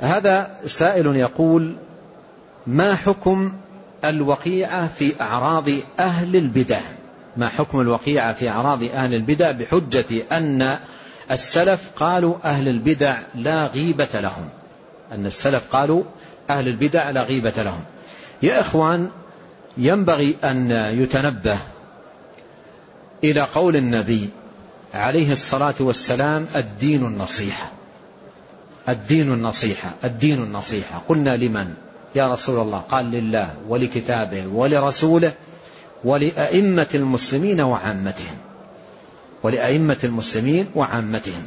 هذا سائل يقول ما حكم الوقيعة في أعراض أهل البدع؟ ما حكم الوقيعة في أعراض أهل البدع بحجة أن السلف قالوا أهل البدع لا غيبة لهم؟ أن السلف قالوا أهل البدع لا غيبة لهم. يا إخوان ينبغي أن يتنبه إلى قول النبي عليه الصلاة والسلام الدين النصيحة. الدين النصيحة الدين النصيحة. قلنا لمن؟ يا رسول الله قال لله ولكتابه ولرسوله ولأئمة المسلمين وعامتهم. ولأئمة المسلمين وعامتهم.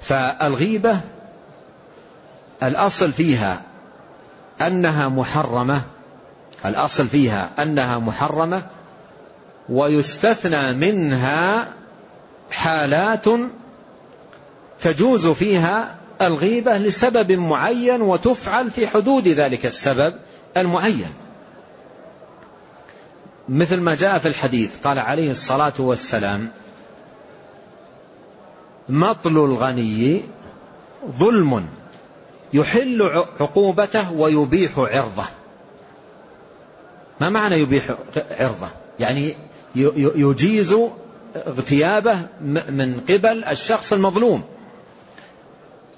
فالغيبة الأصل فيها أنها محرمة الأصل فيها أنها محرمة ويستثنى منها حالات تجوز فيها الغيبة لسبب معين وتفعل في حدود ذلك السبب المعين. مثل ما جاء في الحديث قال عليه الصلاة والسلام مطل الغني ظلم يحل عقوبته ويبيح عرضه. ما معنى يبيح عرضه؟ يعني يجيز اغتيابه من قبل الشخص المظلوم.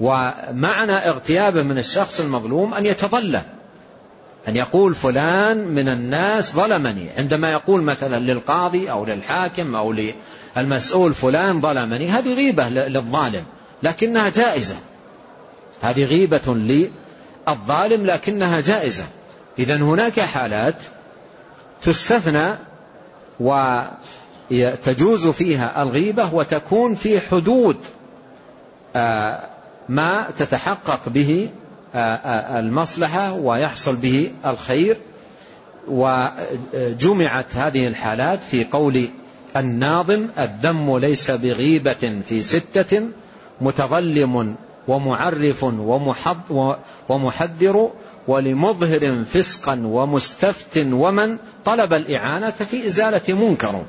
ومعنى اغتيابه من الشخص المظلوم أن يتظلم أن يقول فلان من الناس ظلمني. عندما يقول مثلا للقاضي أو للحاكم أو للمسؤول فلان ظلمني هذه غيبة للظالم لكنها جائزة. هذه غيبة للظالم لكنها جائزة. إذا هناك حالات تستثنى وتجوز فيها الغيبة وتكون في حدود آه، ما تتحقق به المصلحة ويحصل به الخير. وجمعت هذه الحالات في قول الناظم الذم ليس بغيبة في ستة متظلم ومعرف ومحذر ولمظهر فسقا ومستفت ومن طلب الإعانة في إزالة منكر.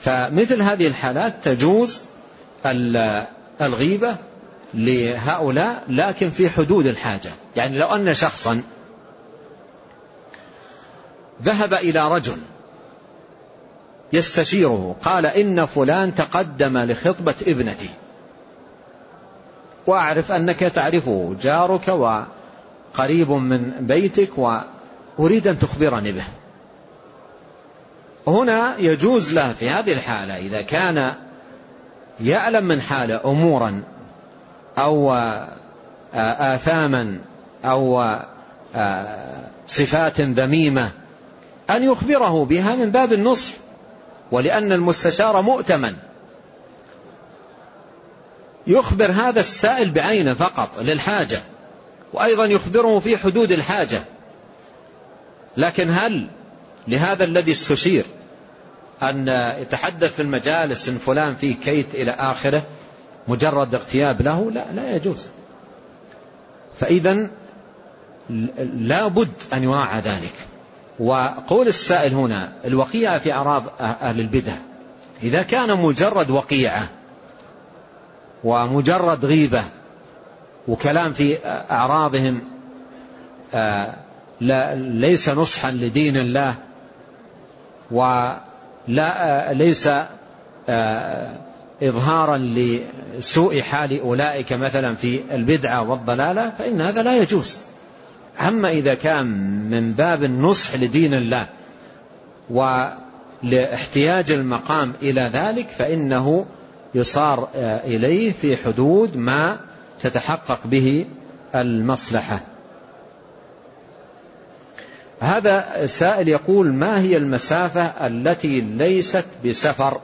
فمثل هذه الحالات تجوز الغيبة لهؤلاء لكن في حدود الحاجة. يعني لو أن شخصا ذهب إلى رجل يستشيره قال إن فلان تقدم لخطبة ابنتي وأعرف أنك تعرفه جارك وقريب من بيتك وأريد أن تخبرني به. هنا يجوز له في هذه الحالة إذا كان يعلم من حاله أمورا أو آثاما أو صفات ذميمة أن يخبره بها من باب النصح ولأن المستشار مؤتمن. يخبر هذا السائل بعينه فقط للحاجة وأيضا يخبره في حدود الحاجة. لكن هل لهذا الذي استشير أن يتحدث في المجالس إن فلان فيه كيت إلى آخره مجرد اغتياب له لا لا يجوز. فإذا لا بد أن يراعى ذلك. وقول السائل هنا الوقيعة في أعراض أهل البدع إذا كان مجرد وقيعة ومجرد غيبة وكلام في أعراضهم آه، ليس نصحا لدين الله ولا آه، ليس آه، إظهارا لسوء حال أولئك مثلا في البدعة والضلالة فإن هذا لا يجوز. أما إذا كان من باب النصح لدين الله ولاحتياج المقام إلى ذلك فإنه يصار إليه في حدود ما تتحقق به المصلحة. هذا سائل يقول ما هي المسافة التي ليست بسفر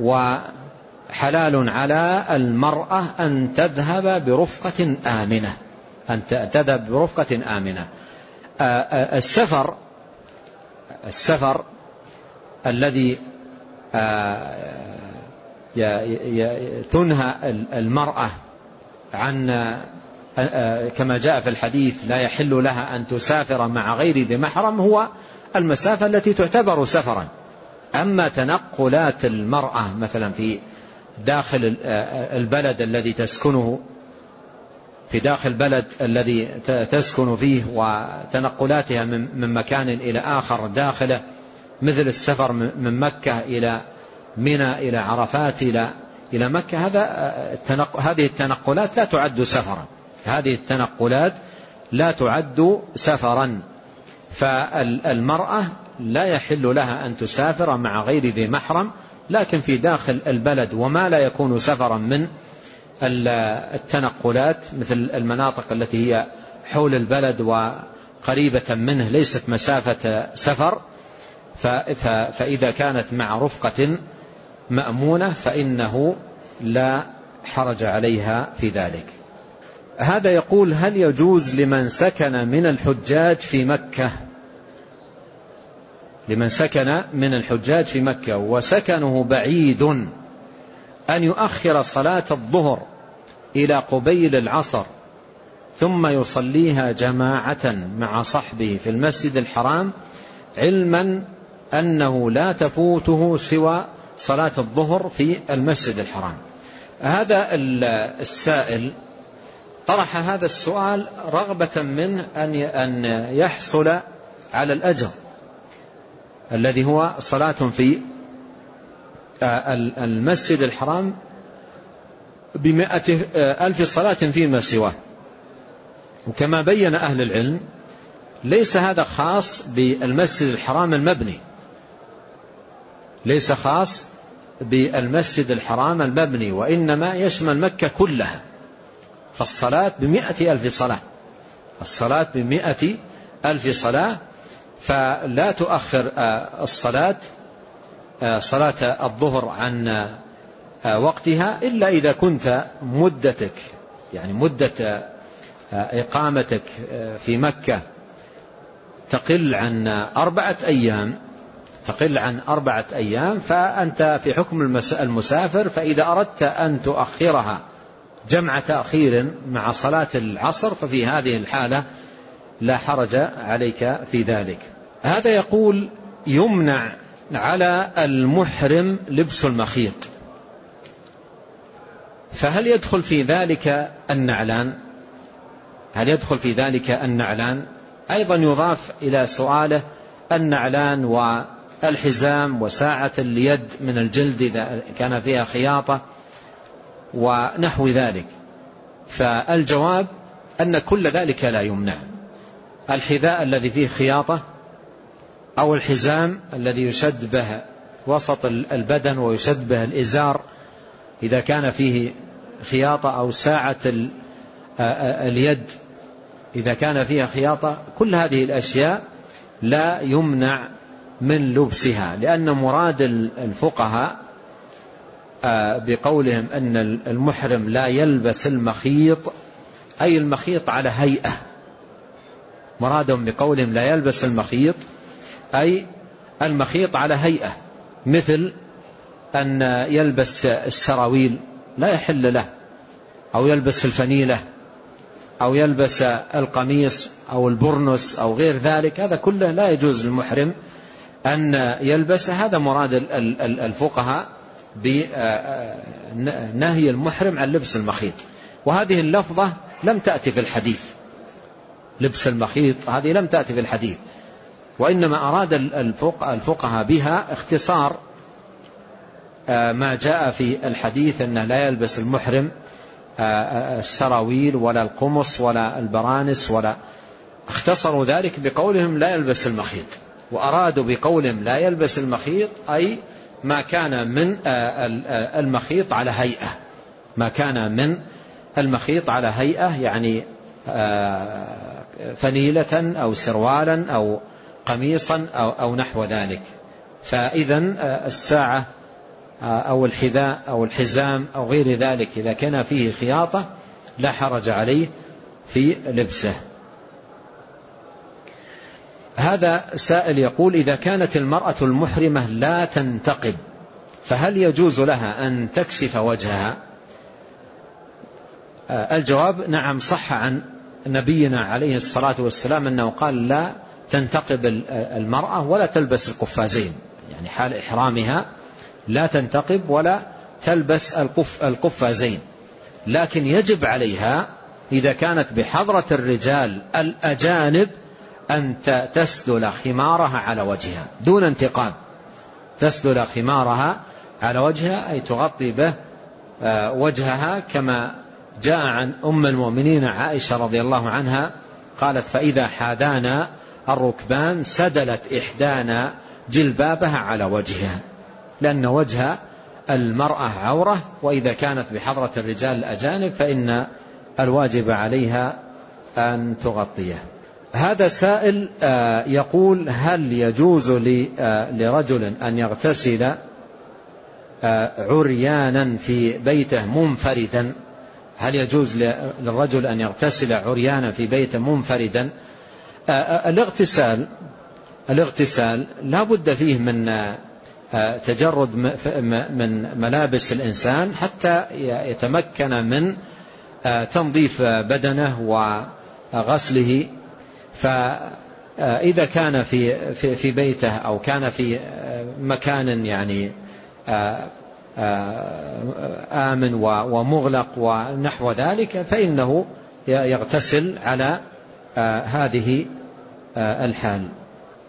وحلال على المرأة أن تذهب برفقة آمنة؟ أن تذهب برفقة آمنة. السفر السفر الذي تنهى المرأة عن كما جاء في الحديث لا يحل لها أن تسافر مع غير ذي محرم هو المسافة التي تعتبر سفرا. أما تنقلات المرأة مثلا في داخل البلد الذي تسكنه في داخل البلد الذي تسكن فيه وتنقلاتها من مكان إلى آخر داخله مثل السفر من مكة إلى منى إلى عرفات إلى إلى مكة هذا هذه التنقلات لا تعد سفرا. هذه التنقلات لا تعد سفرا فالمرأة لا يحل لها أن تسافر مع غير ذي محرم لكن في داخل البلد وما لا يكون سفرا من التنقلات مثل المناطق التي هي حول البلد وقريبة منه ليست مسافة سفر. فإذا كانت مع رفقة مأمونة فإنه لا حرج عليها في ذلك. هذا يقول هل يجوز لمن سكن من الحجاج في مكة؟ لمن سكن من الحجاج في مكة وسكنه بعيد أن يؤخر صلاة الظهر إلى قبيل العصر ثم يصليها جماعة مع صحبه في المسجد الحرام علما أنه لا تفوته سوى صلاة الظهر في المسجد الحرام. هذا السائل طرح هذا السؤال رغبة منه أن يحصل على الأجر الذي هو صلاة في المسجد الحرام بمائة ألف صلاة فيما سواه. وكما بين أهل العلم ليس هذا خاص بالمسجد الحرام المبني. ليس خاص بالمسجد الحرام المبني وإنما يشمل مكة كلها. فالصلاة بمئة ألف صلاة. الصلاة بمئة ألف صلاة. فلا تؤخر الصلاة صلاة الظهر عن وقتها إلا إذا كنت مدتك يعني مدة إقامتك في مكة تقل عن أربعة أيام. تقل عن أربعة أيام فأنت في حكم المسافر فإذا أردت أن تؤخرها جمع تأخير مع صلاة العصر ففي هذه الحالة لا حرج عليك في ذلك. هذا يقول يمنع على المحرم لبس المخيط. فهل يدخل في ذلك النعلان؟ هل يدخل في ذلك النعلان؟ أيضا يضاف إلى سؤاله النعلان والحزام وساعة اليد من الجلد إذا كان فيها خياطة. ونحو ذلك. فالجواب أن كل ذلك لا يمنع. الحذاء الذي فيه خياطة أو الحزام الذي يشد به وسط البدن ويشد به الإزار إذا كان فيه خياطة أو ساعة اليد إذا كان فيها خياطة كل هذه الأشياء لا يمنع من لبسها لأن مراد الفقهاء بقولهم أن المحرم لا يلبس المخيط أي المخيط على هيئة. مرادهم بقولهم لا يلبس المخيط أي المخيط على هيئة. مثل أن يلبس السراويل لا يحل له أو يلبس الفنيلة أو يلبس القميص أو البرنس أو غير ذلك. هذا كله لا يجوز للمحرم أن يلبس. هذا مراد الفقهاء بنهي المحرم عن لبس المخيط. وهذه اللفظة لم تأتي في الحديث. لبس المخيط هذه لم تأتي في الحديث. وإنما أراد الفقهاء بها اختصار آه، ما جاء في الحديث أنه لا يلبس المحرم آه، آه، السراويل ولا القمص ولا البرانس ولا. اختصروا ذلك بقولهم لا يلبس المخيط. وأرادوا بقولهم لا يلبس المخيط أي ما كان من المخيط على هيئة. ما كان من المخيط على هيئة يعني فنيلة أو سروالا أو قميصا أو, أو نحو ذلك. فإذا الساعة أو الحذاء أو الحزام أو غير ذلك إذا كان فيه خياطة لا حرج عليه في لبسه. هذا سائل يقول إذا كانت المرأة المحرمة لا تنتقب فهل يجوز لها أن تكشف وجهها؟ الجواب نعم صح عن نبينا عليه الصلاة والسلام أنه قال لا تنتقب المرأة ولا تلبس القفازين يعني حال إحرامها لا تنتقب ولا تلبس القف القفازين. لكن يجب عليها إذا كانت بحضرة الرجال الأجانب أن تسدل خمارها على وجهها دون انتقام. تسدل خمارها على وجهها أي تغطي به آه، وجهها كما جاء عن أم المؤمنين عائشة رضي الله عنها قالت فإذا حاذانا الركبان سدلت إحدانا جلبابها على وجهها لأن وجه المرأة عورة وإذا كانت بحضرة الرجال الأجانب فإن الواجب عليها أن تغطيه. هذا سائل آه، يقول هل يجوز آه، لرجل أن يغتسل آه، عريانا في بيته منفردا؟ هل يجوز للرجل أن يغتسل عريانا في بيته منفردا؟ الاغتسال الاغتسال لا بد فيه من تجرد من ملابس الإنسان حتى يتمكن من تنظيف بدنه وغسله. فإذا كان في في بيته أو كان في مكان يعني آمن ومغلق ونحو ذلك فإنه يغتسل على هذه الحال.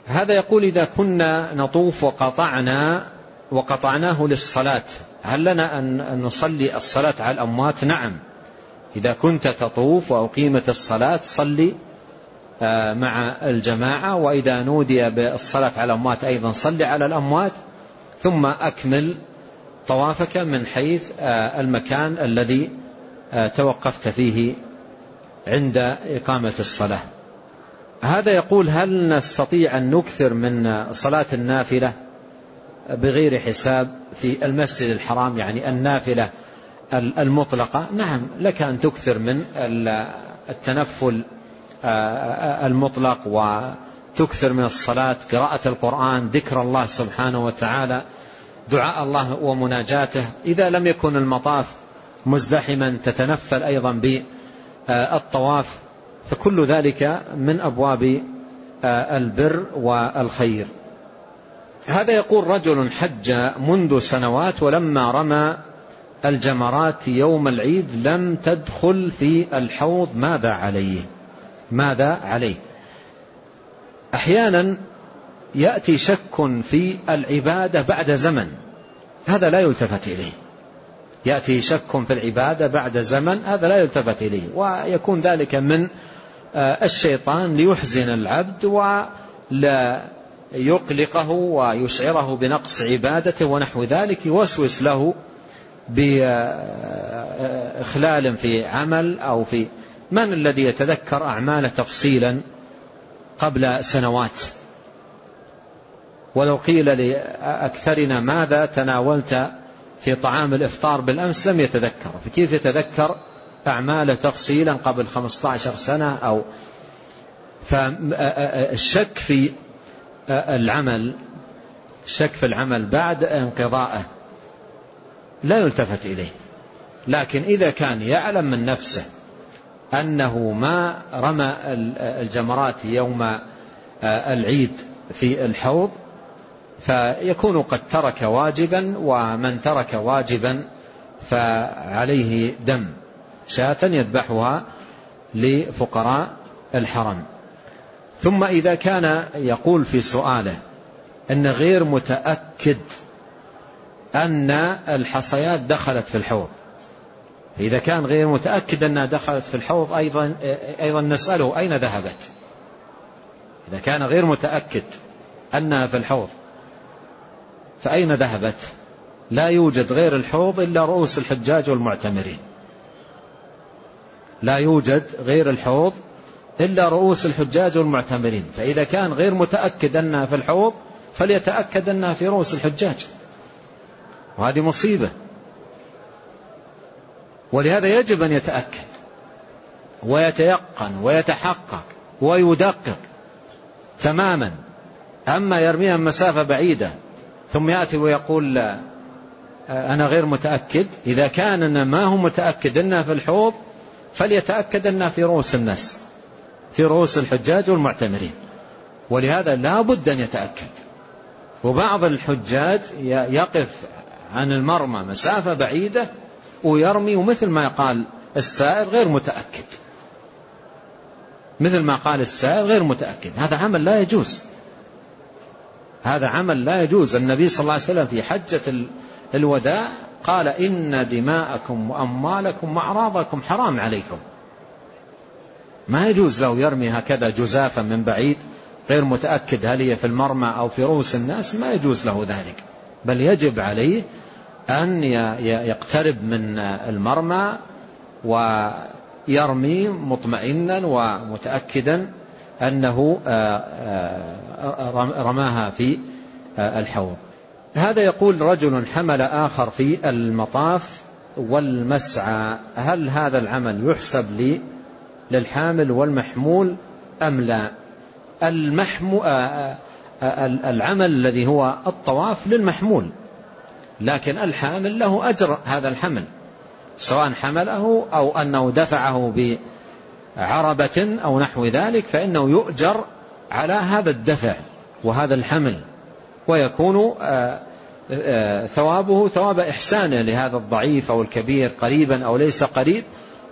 هذا يقول إذا كنا نطوف وقطعنا وقطعناه للصلاة هل لنا أن نصلي الصلاة على الأموات؟ نعم. إذا كنت تطوف وأقيمت الصلاة صلي آه، مع الجماعة وإذا نودي بالصلاة على الأموات أيضا صل على الأموات ثم أكمل طوافك من حيث آه، المكان الذي آه، توقفت فيه عند إقامة الصلاة. هذا يقول هل نستطيع أن نكثر من صلاة النافلة؟ بغير حساب في المسجد الحرام يعني النافلة المطلقة؟ نعم لك أن تكثر من التنفل المطلق وتكثر من الصلاة قراءة القرآن ذكر الله سبحانه وتعالى دعاء الله ومناجاته. إذا لم يكن المطاف مزدحما تتنفل أيضا بالطواف فكل ذلك من أبواب البر والخير. هذا يقول رجل حج منذ سنوات ولما رمى الجمرات يوم العيد لم تدخل في الحوض ماذا عليه؟ ماذا عليه؟ أحيانا يأتي شك في العبادة بعد زمن هذا لا يلتفت إليه. يأتي شك في العبادة بعد زمن هذا لا يلتفت إليه. ويكون ذلك من آه، الشيطان ليحزن العبد ولا يقلقه ويشعره بنقص عبادته ونحو ذلك يوسوس له بإخلال في عمل أو في من الذي يتذكر أعماله تفصيلا قبل سنوات؟ ولو قيل لأكثرنا ماذا تناولت في طعام الإفطار بالأمس لم يتذكر. فكيف يتذكر أعماله تفصيلا قبل 15 سنة أو؟ فالشك في العمل الشك في العمل بعد انقضائه لا يلتفت إليه. لكن إذا كان يعلم من نفسه أنه ما رمى الجمرات يوم آه، العيد في الحوض فيكون قد ترك واجبا ومن ترك واجبا فعليه دم شاة يذبحها لفقراء الحرم. ثم إذا كان يقول في سؤاله أن غير متأكد أن الحصيات دخلت في الحوض إذا كان غير متأكد أنها دخلت في الحوض أيضا, أيضا نسأله أين ذهبت. إذا كان غير متأكد أنها في الحوض فأين ذهبت؟ لا يوجد غير الحوض إلا رؤوس الحجاج والمعتمرين. لا يوجد غير الحوض إلا رؤوس الحجاج والمعتمرين. فإذا كان غير متأكد أنها في الحوض فليتأكد أنها في رؤوس الحجاج. وهذه مصيبة. ولهذا يجب أن يتأكد ويتيقن ويتحقق ويدقق تماما. أما يرميها مسافة بعيدة ثم يأتي ويقول لا أنا غير متأكد. إذا كان ما هو متأكد أنها في الحوض فليتأكد أنها في رؤوس الناس في رؤوس الحجاج والمعتمرين. ولهذا لا بد أن يتأكد. وبعض الحجاج يقف عن المرمى مسافة بعيدة ويرمي ومثل ما قال السائل غير متأكد. مثل ما قال السائل غير متأكد. هذا عمل لا يجوز. هذا عمل لا يجوز. النبي صلى الله عليه وسلم في حجة الوداع قال إن دماءكم وأموالكم وأعراضكم حرام عليكم. ما يجوز له يرمي هكذا جزافا من بعيد غير متأكد هل هي في المرمى أو في رؤوس الناس ما يجوز له ذلك. بل يجب عليه أن يقترب من المرمى ويرمي مطمئنا ومتأكدا أنه آه، آه، رماها في آه، الحوض. هذا يقول رجل حمل آخر في المطاف والمسعى. هل هذا العمل يحسب لي للحامل والمحمول أم لا؟ المحمو العمل الذي هو الطواف للمحمول. لكن الحامل له أجر هذا الحمل سواء حمله أو أنه دفعه بعربة أو نحو ذلك فإنه يؤجر على هذا الدفع وهذا الحمل ويكون آه، آه، ثوابه ثواب إحسانه لهذا الضعيف أو الكبير قريبا أو ليس قريب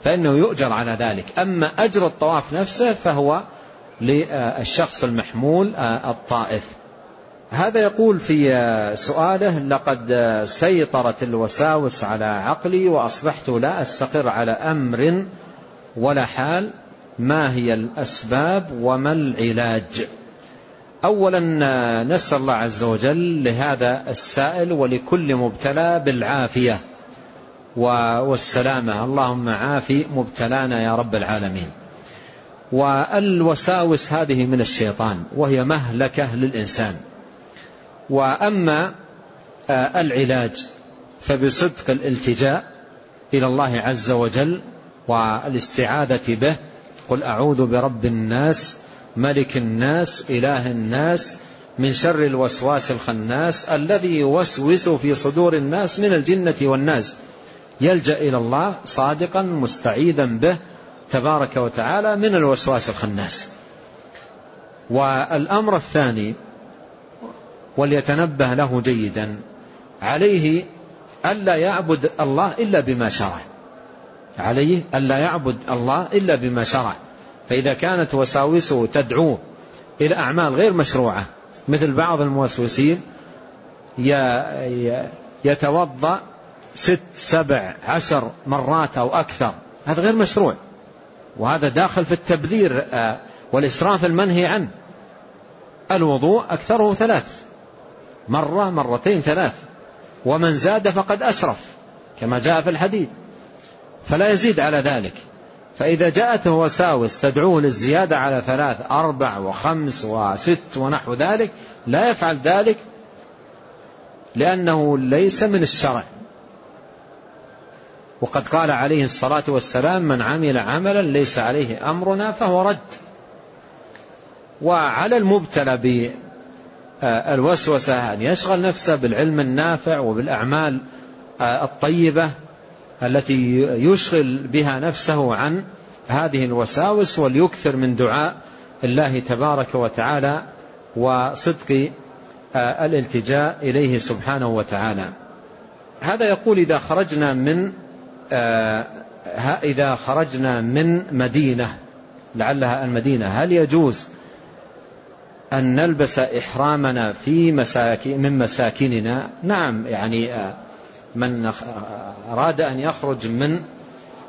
فإنه يؤجر على ذلك. أما أجر الطواف نفسه فهو للشخص المحمول آه، الطائف. هذا يقول في سؤاله لقد سيطرت الوساوس على عقلي وأصبحت لا أستقر على أمر ولا حال ما هي الأسباب وما العلاج؟ أولا نسأل الله عز وجل لهذا السائل ولكل مبتلى بالعافية والسلامة. اللهم عافي مبتلانا يا رب العالمين. والوساوس هذه من الشيطان وهي مهلكة للإنسان. وأما آه، العلاج فبصدق الالتجاء إلى الله عز وجل والاستعاذة به. قل أعوذ برب الناس ملك الناس إله الناس من شر الوسواس الخناس الذي يوسوس في صدور الناس من الجنة والناس. يلجأ إلى الله صادقا مستعيذا به تبارك وتعالى من الوسواس الخناس. والأمر الثاني وليتنبه له جيدا. عليه ألا يعبد الله إلا بما شرع. عليه ألا يعبد الله إلا بما شرع. فإذا كانت وساوسه تدعوه إلى أعمال غير مشروعة مثل بعض الموسوسين يتوضأ ست سبع عشر مرات أو أكثر. هذا غير مشروع. وهذا داخل في التبذير آه، والإسراف المنهي عنه. الوضوء أكثره ثلاث. مرة مرتين ثلاث. ومن زاد فقد أسرف كما جاء في الحديث. فلا يزيد على ذلك. فإذا جاءته وساوس تدعوه للزيادة على ثلاث أربع وخمس وست ونحو ذلك لا يفعل ذلك لأنه ليس من الشرع. وقد قال عليه الصلاة والسلام من عمل عملا ليس عليه أمرنا فهو رد. وعلى المبتلى بالوسوسة أن يشغل نفسه بالعلم النافع وبالأعمال الطيبة التي يشغل بها نفسه عن هذه الوساوس وليكثر من دعاء الله تبارك وتعالى وصدق الالتجاء إليه سبحانه وتعالى. هذا يقول إذا خرجنا من آه، إذا خرجنا من مدينة لعلها المدينة هل يجوز أن نلبس إحرامنا في مساكن من مساكننا. نعم يعني آه، من أراد أن يخرج من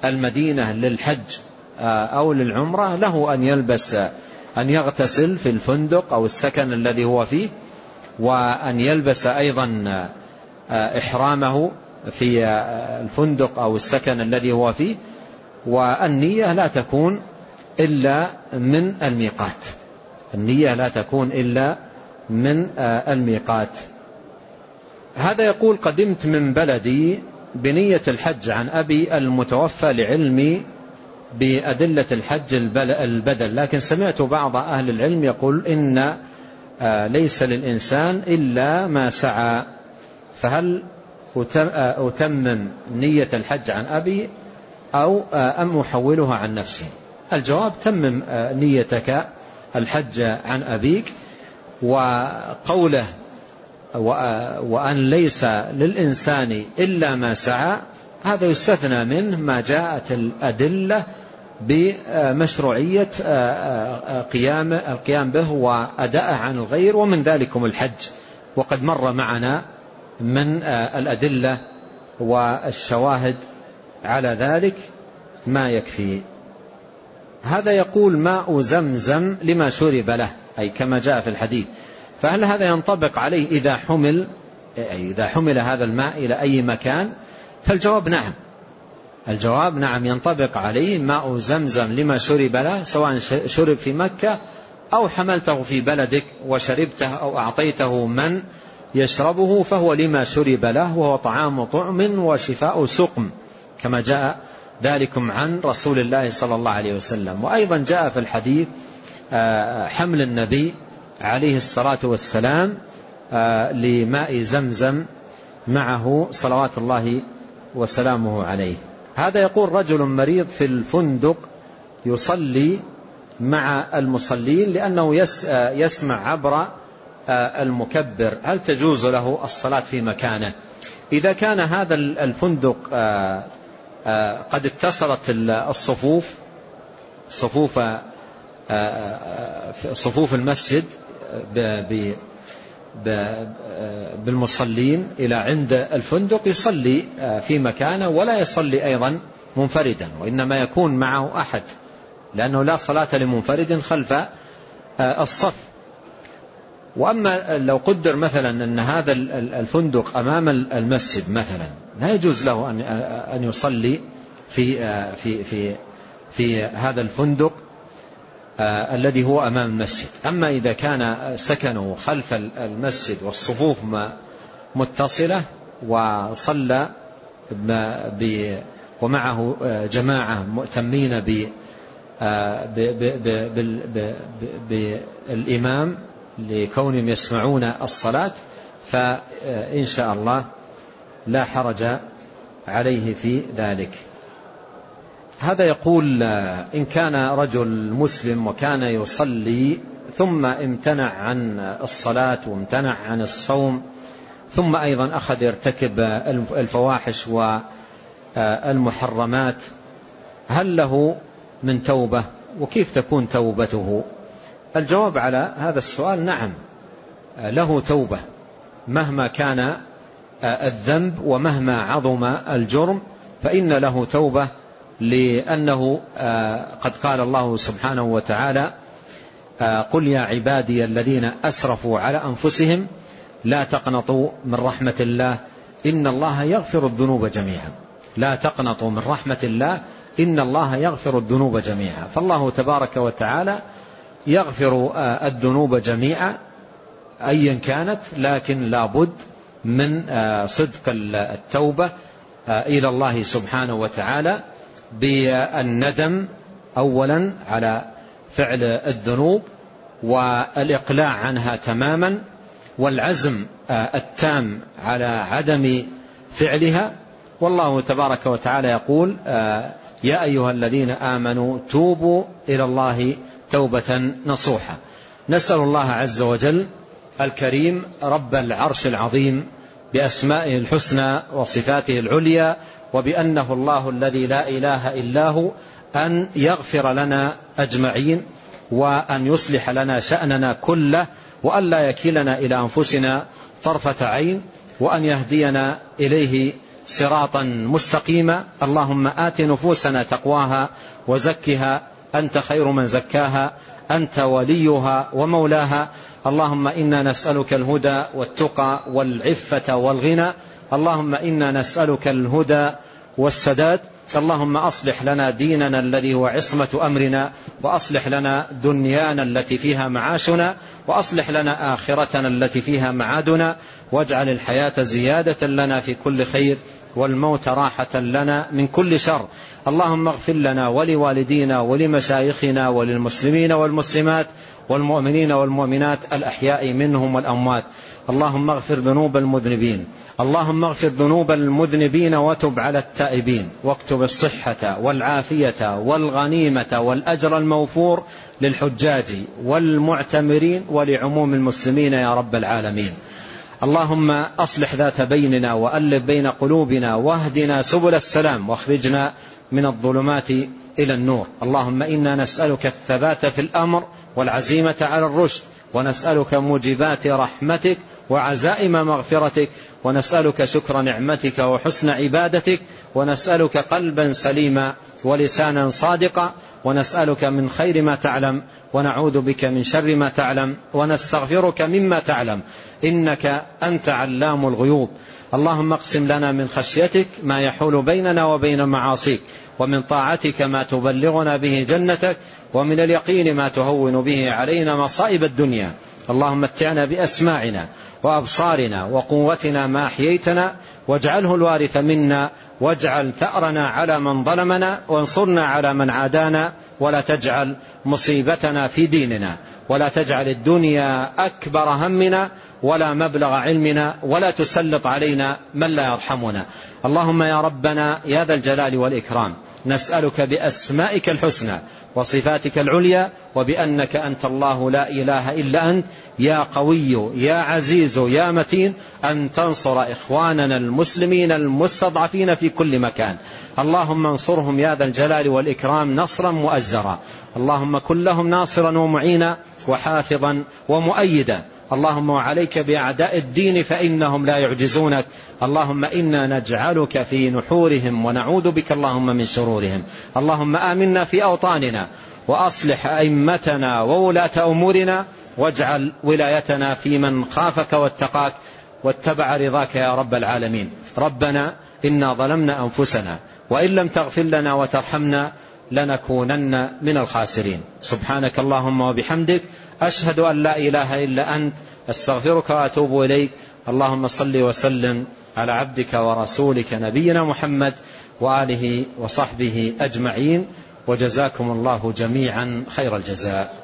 المدينة للحج آه، أو للعمرة له أن يلبس أن يغتسل في الفندق أو السكن الذي هو فيه وأن يلبس أيضا إحرامه في الفندق أو السكن الذي هو فيه. والنية لا تكون إلا من الميقات. النية لا تكون إلا من الميقات. هذا يقول قدمت من بلدي بنية الحج عن أبي المتوفى لعلمي بأدلة الحج البدل. لكن سمعت بعض أهل العلم يقول إن ليس للإنسان إلا ما سعى. فهل أتمم نية الحج عن أبي أو أم أحولها عن نفسي؟ الجواب تمم نيتك الحج عن أبيك وقوله وأن ليس للإنسان إلا ما سعى هذا يستثنى منه ما جاءت الأدلة بمشروعية قيام القيام به وأداءه عن الغير ومن ذلكم الحج. وقد مر معنا من الأدلة والشواهد على ذلك ما يكفي. هذا يقول ماء زمزم لما شرب له أي كما جاء في الحديث. فهل هذا ينطبق عليه إذا حمل أي إذا حمل هذا الماء إلى أي مكان؟ فالجواب نعم. الجواب نعم ينطبق عليه ماء زمزم لما شرب له سواء شرب في مكة أو حملته في بلدك وشربته أو أعطيته من يشربه فهو لما شرب له وهو طعام طعم وشفاء سقم كما جاء ذلكم عن رسول الله صلى الله عليه وسلم. وأيضا جاء في الحديث آه، حمل النبي عليه الصلاة والسلام آه، لماء زمزم معه صلوات الله وسلامه عليه. هذا يقول رجل مريض في الفندق يصلي مع المصلين لأنه آه، يسمع عبر المكبر. هل تجوز له الصلاة في مكانه؟ إذا كان هذا الفندق قد اتصلت الصفوف صفوف آه، آه، صفوف المسجد بالمصلين إلى عند الفندق يصلي في مكانه ولا يصلي أيضا منفردا وإنما يكون معه أحد لأنه لا صلاة لمنفرد خلف الصف. وأما لو قدر مثلا أن هذا الفندق أمام المسجد مثلا لا يجوز له أن يصلي في في في في هذا الفندق الذي هو أمام المسجد. أما إذا كان سكنه خلف المسجد والصفوف متصلة وصلى ومعه جماعة مؤتمين بالإمام لكونهم يسمعون الصلاة فإن شاء الله لا حرج عليه في ذلك. هذا يقول إن كان رجل مسلم وكان يصلي ثم امتنع عن الصلاة وامتنع عن الصوم ثم أيضا أخذ يرتكب الفواحش والمحرمات هل له من توبة؟ وكيف تكون توبته؟ الجواب على هذا السؤال نعم. له توبة. مهما كان الذنب ومهما عظم الجرم فإن له توبة لأنه قد قال الله سبحانه وتعالى قل يا عبادي الذين أسرفوا على أنفسهم لا تقنطوا من رحمة الله إن الله يغفر الذنوب جميعا. لا تقنطوا من رحمة الله إن الله يغفر الذنوب جميعا. فالله تبارك وتعالى يغفر آه، الذنوب جميعا أيا كانت لكن لابد من آه، صدق التوبة آه، إلى الله سبحانه وتعالى بالندم أولا على فعل الذنوب والإقلاع عنها تماما والعزم التام على عدم فعلها. والله تبارك وتعالى يقول يا أيها الذين آمنوا توبوا إلى الله توبة نصوحة. نسأل الله عز وجل الكريم رب العرش العظيم بأسمائه الحسنى وصفاته العليا وبأنه الله الذي لا إله إلا هو أن يغفر لنا أجمعين وأن يصلح لنا شأننا كله وأن لا يكلنا إلى أنفسنا طرفة عين وأن يهدينا إليه صراطا مستقيما. اللهم آت نفوسنا تقواها وزكها أنت خير من زكاها أنت وليها ومولاها. اللهم إنا نسألك الهدى والتقى والعفة والغنى. اللهم إنا نسألك الهدى والسداد. اللهم أصلح لنا ديننا الذي هو عصمة أمرنا وأصلح لنا دنيانا التي فيها معاشنا وأصلح لنا آخرتنا التي فيها معادنا. واجعل الحياة زيادة لنا في كل خير. والموت راحة لنا من كل شر. اللهم اغفر لنا ولوالدينا ولمشايخنا وللمسلمين والمسلمات والمؤمنين والمؤمنات الأحياء منهم والأموات. اللهم اغفر ذنوب المذنبين. اللهم اغفر ذنوب المذنبين وتب على التائبين. واكتب الصحة والعافية والغنيمة والأجر الموفور للحجاج والمعتمرين ولعموم المسلمين يا رب العالمين. اللهم أصلح ذات بيننا وألف بين قلوبنا واهدنا سبل السلام واخرجنا من الظلمات إلى النور. اللهم إنا نسألك الثبات في الأمر والعزيمة على الرشد ونسألك موجبات رحمتك وعزائم مغفرتك ونسألك شكر نعمتك وحسن عبادتك ونسألك قلبا سليما ولسانا صادقا ونسألك من خير ما تعلم ونعوذ بك من شر ما تعلم ونستغفرك مما تعلم. إنك أنت علام الغيوب. اللهم اقسم لنا من خشيتك ما يحول بيننا وبين معاصيك ومن طاعتك ما تبلغنا به جنتك ومن اليقين ما تهون به علينا مصائب الدنيا. اللهم متعنا بأسماعنا وأبصارنا وقوتنا ما أحييتنا واجعله الوارث منا واجعل ثأرنا على من ظلمنا وانصرنا على من عادانا ولا تجعل مصيبتنا في ديننا ولا تجعل الدنيا أكبر همنا ولا مبلغ علمنا ولا تسلط علينا من لا يرحمنا. اللهم يا ربنا يا ذا الجلال والإكرام نسألك بأسمائك الحسنى وصفاتك العليا وبأنك أنت الله لا إله إلا أنت يا قوي يا عزيز يا متين أن تنصر إخواننا المسلمين المستضعفين في كل مكان. اللهم انصرهم يا ذا الجلال والإكرام نصرا مؤزرا. اللهم كن لهم ناصرا ومعينا وحافظا ومؤيدا. اللهم وعليك بأعداء الدين فإنهم لا يعجزونك. اللهم إنا نجعلك في نحورهم ونعوذ بك اللهم من شرورهم. اللهم آمنا في أوطاننا وأصلح أئمتنا وولاة أمورنا واجعل ولايتنا في من خافك واتقاك واتبع رضاك يا رب العالمين. ربنا إنا ظلمنا أنفسنا وإن لم تغفر لنا وترحمنا لنكونن من الخاسرين. سبحانك اللهم وبحمدك أشهد أن لا إله إلا أنت أستغفرك وأتوب إليك. اللهم صل وسلم على عبدك ورسولك نبينا محمد وآله وصحبه أجمعين. وجزاكم الله جميعا خير الجزاء.